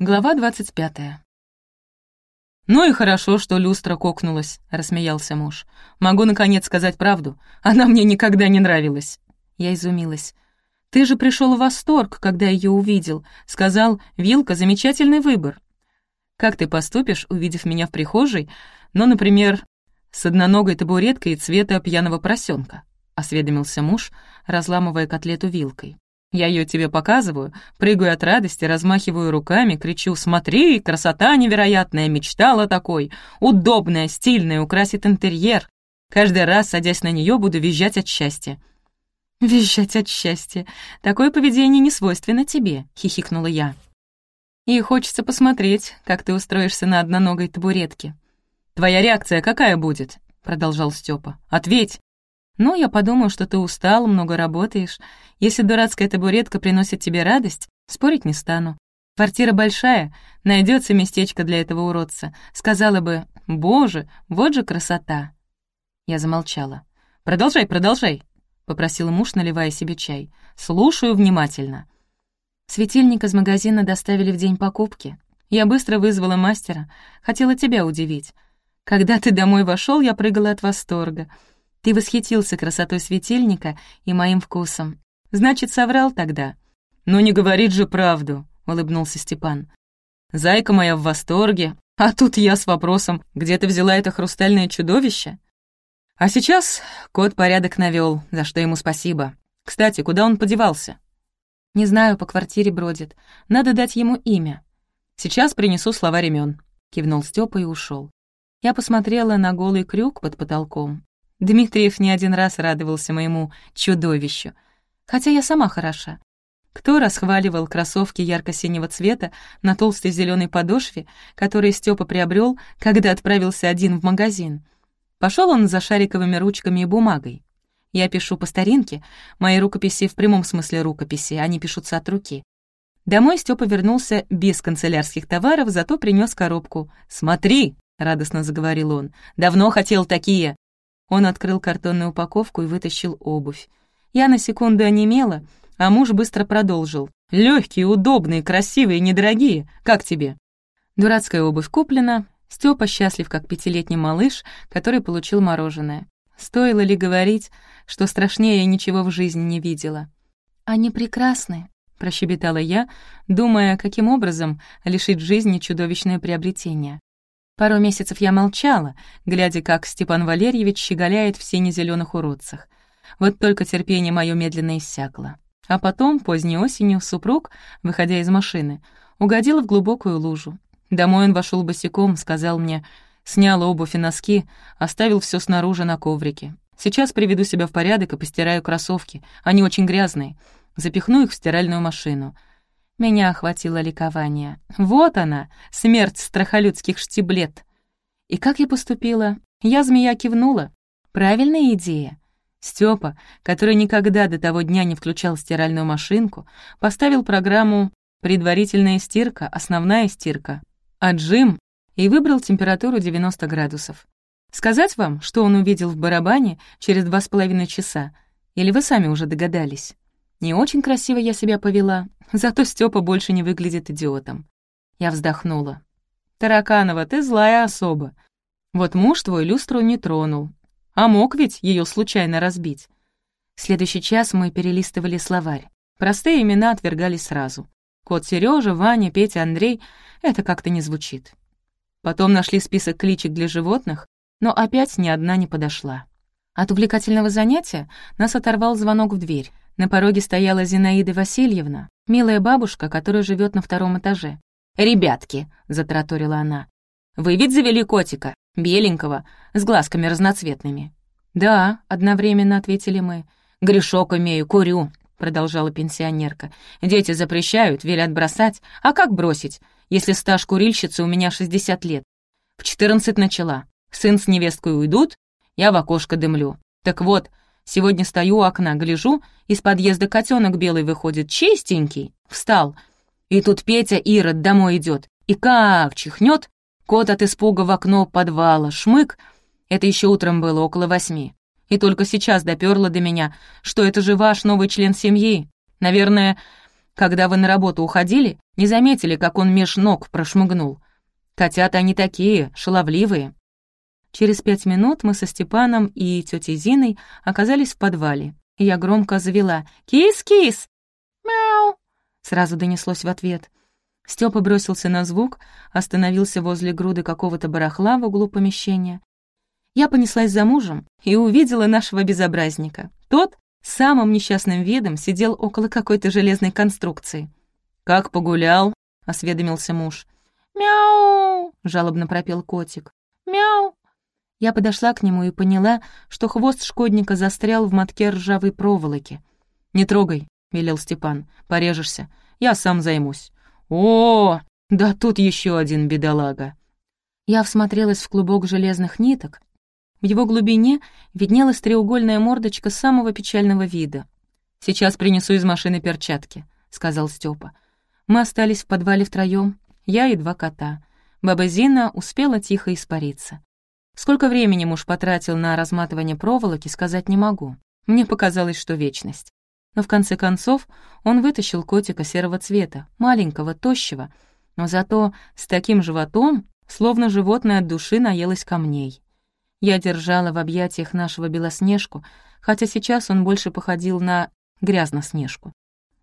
Глава двадцать пятая. «Ну и хорошо, что люстра кокнулась», — рассмеялся муж. «Могу, наконец, сказать правду. Она мне никогда не нравилась». Я изумилась. «Ты же пришел в восторг, когда ее увидел. Сказал, Вилка — замечательный выбор. Как ты поступишь, увидев меня в прихожей, ну, например, с одноногой табуреткой цвета пьяного поросенка?» — осведомился муж, разламывая котлету вилкой. Я ее тебе показываю, прыгаю от радости, размахиваю руками, кричу «Смотри, красота невероятная, мечтала такой! Удобная, стильная, украсит интерьер!» Каждый раз, садясь на нее, буду визжать от счастья. «Визжать от счастья! Такое поведение не свойственно тебе», — хихикнула я. «И хочется посмотреть, как ты устроишься на одноногой табуретке». «Твоя реакция какая будет?» — продолжал Степа. «Ответь!» «Ну, я подумаю, что ты устал, много работаешь. Если дурацкая табуретка приносит тебе радость, спорить не стану. Квартира большая, найдется местечко для этого уродца. Сказала бы, «Боже, вот же красота!» Я замолчала. «Продолжай, продолжай», — попросил муж, наливая себе чай. «Слушаю внимательно». Светильник из магазина доставили в день покупки. Я быстро вызвала мастера, хотела тебя удивить. Когда ты домой вошел, я прыгала от восторга — ты восхитился красотой светильника и моим вкусом. Значит, соврал тогда?» «Ну не говорит же правду», — улыбнулся Степан. «Зайка моя в восторге, а тут я с вопросом, где ты взяла это хрустальное чудовище?» А сейчас кот порядок навёл, за что ему спасибо. Кстати, куда он подевался? «Не знаю, по квартире бродит. Надо дать ему имя». «Сейчас принесу слова имен», — кивнул Степа и ушел. Я посмотрела на голый крюк под потолком. Дмитриев не один раз радовался моему чудовищу. Хотя я сама хороша. Кто расхваливал кроссовки ярко-синего цвета на толстой зеленой подошве, которые Степа приобрел, когда отправился один в магазин? Пошел он за шариковыми ручками и бумагой. Я пишу по старинке, мои рукописи в прямом смысле рукописи, они пишутся от руки. Домой Степа вернулся без канцелярских товаров, зато принес коробку. «Смотри!» — радостно заговорил он. «Давно хотел такие!» Он открыл картонную упаковку и вытащил обувь. Я на секунду онемела, а муж быстро продолжил. «Лёгкие, удобные, красивые, недорогие. Как тебе?» Дурацкая обувь куплена. Стёпа счастлив, как пятилетний малыш, который получил мороженое. Стоило ли говорить, что страшнее я ничего в жизни не видела? «Они прекрасны», — прощебетала я, думая, каким образом лишить жизни чудовищное приобретение. Пару месяцев я молчала, глядя, как Степан Валерьевич щеголяет в сине-зелёных уродцах. Вот только терпение моё медленно иссякло. А потом, поздней осенью, супруг, выходя из машины, угодил в глубокую лужу. Домой он вошел босиком, сказал мне, снял обувь и носки, оставил все снаружи на коврике. Сейчас приведу себя в порядок и постираю кроссовки, они очень грязные. Запихну их в стиральную машину — меня охватило ликование. Вот она, смерть страхолюдских штиблет. И как я поступила? Я змея кивнула. Правильная идея. Степа, который никогда до того дня не включал стиральную машинку, поставил программу «Предварительная стирка», «Основная стирка», «Отжим» и выбрал температуру 90 градусов. Сказать вам, что он увидел в барабане через два с половиной часа? Или вы сами уже догадались? Не очень красиво я себя повела, зато Степа больше не выглядит идиотом. Я вздохнула. «Тараканова, ты злая особа. Вот муж твой люстру не тронул. А мог ведь ее случайно разбить?» Следующий час мы перелистывали словарь. Простые имена отвергались сразу. Кот Сережа, Ваня, Петя, Андрей — это как-то не звучит. Потом нашли список кличек для животных, но опять ни одна не подошла. От увлекательного занятия нас оторвал звонок в дверь. На пороге стояла Зинаида Васильевна, милая бабушка, которая живет на втором этаже. «Ребятки», — затраторила она, — «вы ведь завели котика, беленького, с глазками разноцветными». «Да», — одновременно ответили мы. «Грешок имею, курю», — продолжала пенсионерка. «Дети запрещают, велят бросать. А как бросить, если стаж курильщицы у меня 60 лет? В 14 начала. Сын с невесткой уйдут, я в окошко дымлю. Так вот, Сегодня стою у окна, гляжу, из подъезда котенок белый выходит, чистенький, встал. И тут Петя Ирод домой идет, и как чихнет, кот от испуга в окно подвала, шмык. Это еще утром было, около восьми. И только сейчас доперло до меня, что это же ваш новый член семьи. Наверное, Когда вы на работу уходили, не заметили, как он меж ног прошмыгнул. Котята они такие, шаловливые». Через пять минут мы со Степаном и тетей Зиной оказались в подвале, я громко завела «Кис-кис!» «Мяу!» сразу донеслось в ответ. Степа бросился на звук, остановился возле груды какого-то барахла в углу помещения. Я понеслась за мужем и увидела нашего безобразника. Тот самым несчастным видом сидел около какой-то железной конструкции. «Как погулял?» — осведомился муж. «Мяу!» — жалобно пропел котик. «Мяу!» Я подошла к нему и поняла, что хвост шкодника застрял в мотке ржавой проволоки. «Не трогай», — велел Степан, — «порежешься. Я сам займусь». «О, да тут еще один бедолага!» Я всмотрелась в клубок железных ниток. В его глубине виднелась треугольная мордочка самого печального вида. «Сейчас принесу из машины перчатки», — сказал Степа. Мы остались в подвале втроем, я и два кота. Баба Зина успела тихо испариться. Сколько времени муж потратил на разматывание проволоки, сказать не могу. Мне показалось, что вечность но в конце концов он вытащил котика серого цвета, маленького, тощего, но зато с таким животом, словно животное от души наелось камней. Я держала в объятиях нашего Белоснежку, хотя сейчас он больше походил на грязноснежку.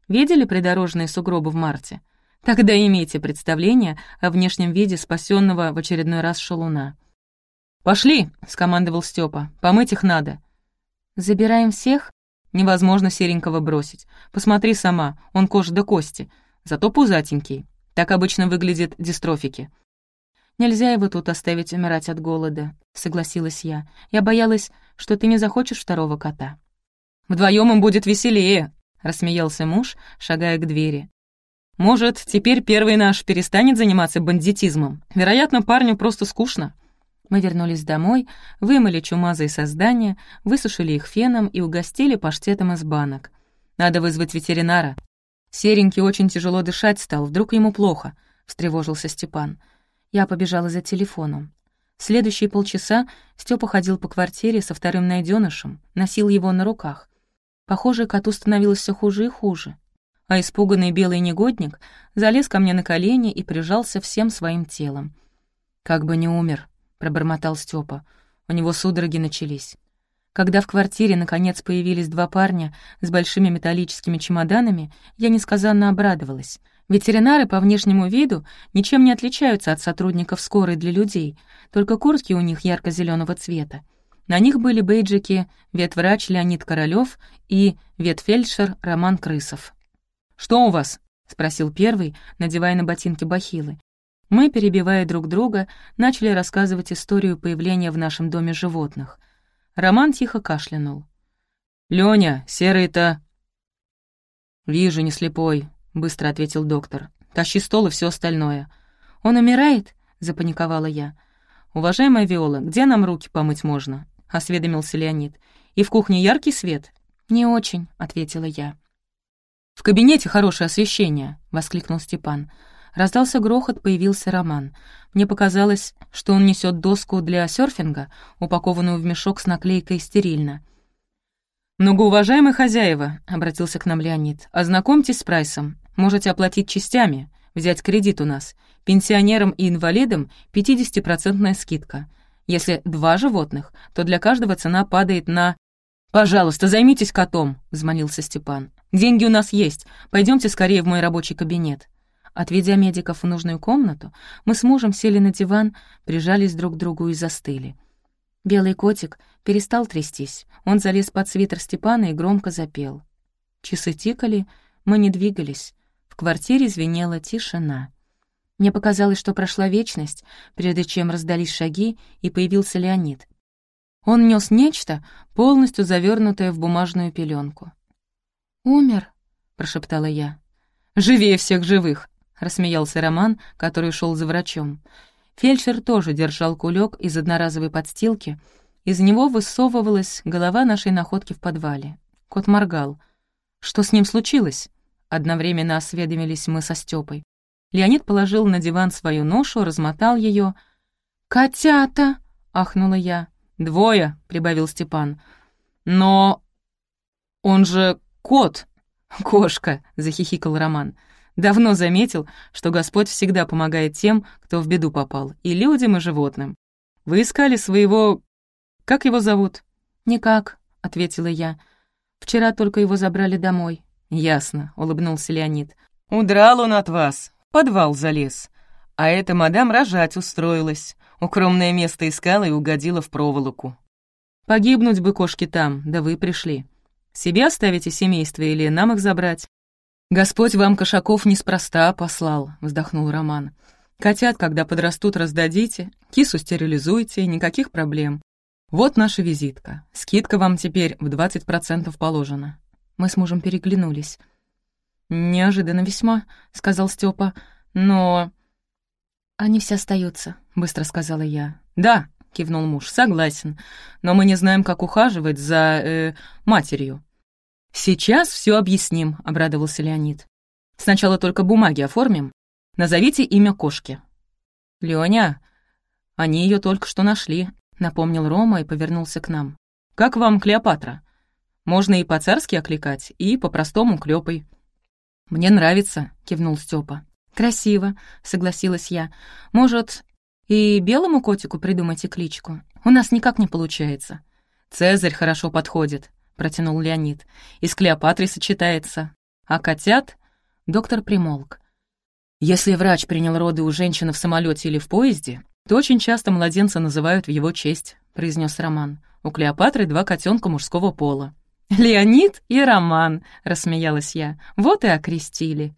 Видели придорожные сугробы в марте? Тогда имейте представление о внешнем виде спасенного в очередной раз шалуна. «Пошли!» — скомандовал Степа. «Помыть их надо». «Забираем всех?» Невозможно серенького бросить. Посмотри сама, он кожа до кости. Зато пузатенький. Так обычно выглядят дистрофики. «Нельзя его тут оставить умирать от голода», — согласилась я. «Я боялась, что ты не захочешь второго кота». «Вдвоем им будет веселее», — рассмеялся муж, шагая к двери. «Может, теперь первый наш перестанет заниматься бандитизмом? Вероятно, парню просто скучно». Мы вернулись домой, вымыли чумазые создания, высушили их феном и угостили паштетом из банок. «Надо вызвать ветеринара». «Серенький очень тяжело дышать стал, вдруг ему плохо», — встревожился Степан. Я побежала за телефоном. Следующие полчаса Степа ходил по квартире со вторым найденышем, носил его на руках. Похоже, коту становилось все хуже и хуже. А испуганный белый негодник залез ко мне на колени и прижался всем своим телом. «Как бы не умер», — пробормотал Степа. У него судороги начались. Когда в квартире наконец появились два парня с большими металлическими чемоданами, я несказанно обрадовалась. Ветеринары по внешнему виду ничем не отличаются от сотрудников скорой для людей, только куртки у них ярко зеленого цвета. На них были бейджики ветврач Леонид Королёв и ветфельдшер Роман Крысов. «Что у вас?» — спросил первый, надевая на ботинки бахилы. Мы, перебивая друг друга, начали рассказывать историю появления в нашем доме животных. Роман тихо кашлянул. «Лёня, серый-то...» «Вижу, не слепой», — быстро ответил доктор. «Тащи стол и все остальное». «Он умирает?» — запаниковала я. «Уважаемая Виола, где нам руки помыть можно?» — осведомился Леонид. «И в кухне яркий свет?» «Не очень», — ответила я. «В кабинете хорошее освещение», — воскликнул Степан. Раздался грохот, появился Роман. Мне показалось, что он несет доску для серфинга, упакованную в мешок с наклейкой «Стерильно». «Многоуважаемые хозяева», — обратился к нам Леонид, — «ознакомьтесь с прайсом. Можете оплатить частями, взять кредит у нас. Пенсионерам и инвалидам 50% скидка. Если два животных, то для каждого цена падает на...» «Пожалуйста, займитесь котом», — взмолился Степан. «Деньги у нас есть. Пойдемте скорее в мой рабочий кабинет». Отведя медиков в нужную комнату, мы с мужем сели на диван, прижались друг к другу и застыли. Белый котик перестал трястись. Он залез под свитер Степана и громко запел. Часы тикали, мы не двигались. В квартире звенела тишина. Мне показалось, что прошла вечность, прежде чем раздались шаги, и появился Леонид. Он нес нечто, полностью завернутое в бумажную пеленку. «Умер», — прошептала я. «Живее всех живых», — рассмеялся Роман, который шел за врачом. Фельдшер тоже держал кулек из одноразовой подстилки. Из него высовывалась голова нашей находки в подвале. Кот моргал. «Что с ним случилось?» Одновременно осведомились мы со Стёпой. Леонид положил на диван свою ношу, размотал ее. «Котята!» — ахнула я. «Двое», — прибавил Степан. «Но он же кот!» «Кошка», — захихикал Роман. «Давно заметил, что Господь всегда помогает тем, кто в беду попал, и людям, и животным. Вы искали своего... Как его зовут?» «Никак», — ответила я. «Вчера только его забрали домой». «Ясно», — улыбнулся Леонид. «Удрал он от вас, в подвал залез. А эта мадам рожать устроилась. Укромное место искала и угодила в проволоку. Погибнуть бы кошки там, да вы пришли. Себе оставите семейство или нам их забрать? Господь вам кошаков неспроста послал, вздохнул Роман. Котят, когда подрастут, раздадите, кису стерилизуйте, никаких проблем. Вот наша визитка. Скидка вам теперь в 20% положена. Мы с мужем переглянулись. «Неожиданно весьма», — сказал Степа. «Но...» «Они все остаются», — быстро сказала я. «Да», — кивнул муж, — «согласен. Но мы не знаем, как ухаживать за... Э, матерью». «Сейчас все объясним», — обрадовался Леонид. «Сначала только бумаги оформим. Назовите имя кошки». «Лёня, они ее только что нашли», — напомнил Рома и повернулся к нам. «Как вам Клеопатра? Можно и по-царски окликать, и по-простому Клёпой». «Мне нравится», — кивнул Степа. «Красиво», — согласилась я. «Может, и белому котику придумайте кличку? У нас никак не получается». «Цезарь хорошо подходит», — протянул Леонид. «И с Клеопатрой сочетается. А котят...» Доктор примолк. «Если врач принял роды у женщины в самолете или в поезде, то очень часто младенца называют в его честь», — произнес Роман. «У Клеопатры два котенка мужского пола». «Леонид и Роман», — рассмеялась я. «Вот и окрестили».